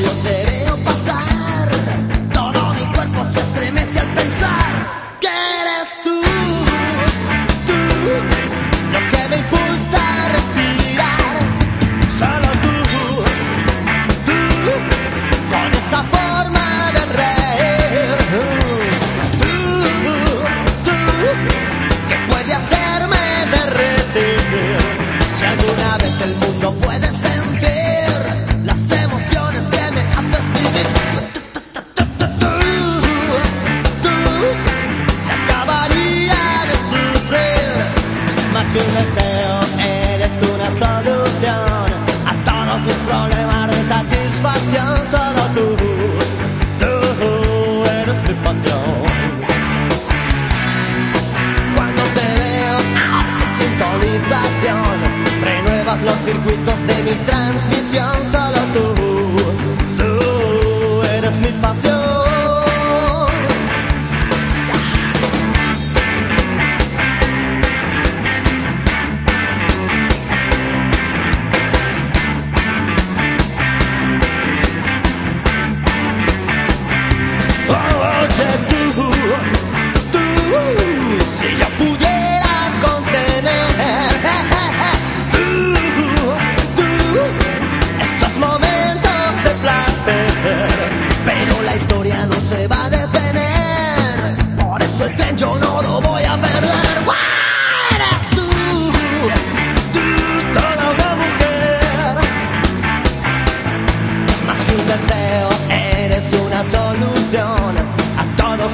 yo te veo pasar, todo mi cuerpo se estremece al pensar. tu deseo eres una solución a todos mis problemas de satisfacción. Solo tú, tú eres mi pasión. Cuando te veo a tu sintonización, renuevas los circuitos de mi transmisión. Solo tú.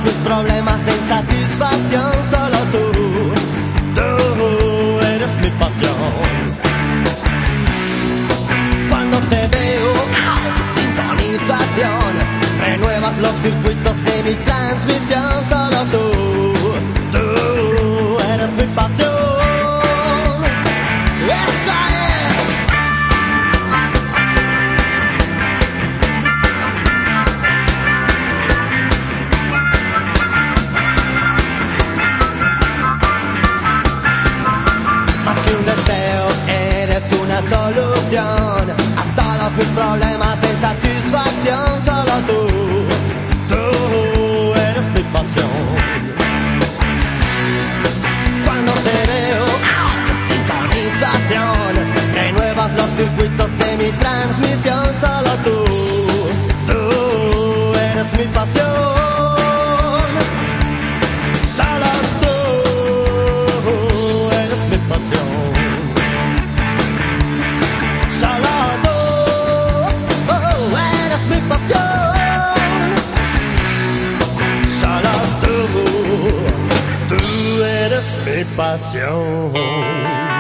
Mis problemas de insatisfacción. Solo tú, tú eres mi pasión. Cuando te veo, sintonización, renuevas los circuitos de mi transmisión. Cuando te veo, sintonización, renuevas los circuitos de mi transmisión. Solo tú, tú eres mi pasión. Solo tú, tú eres mi pasión.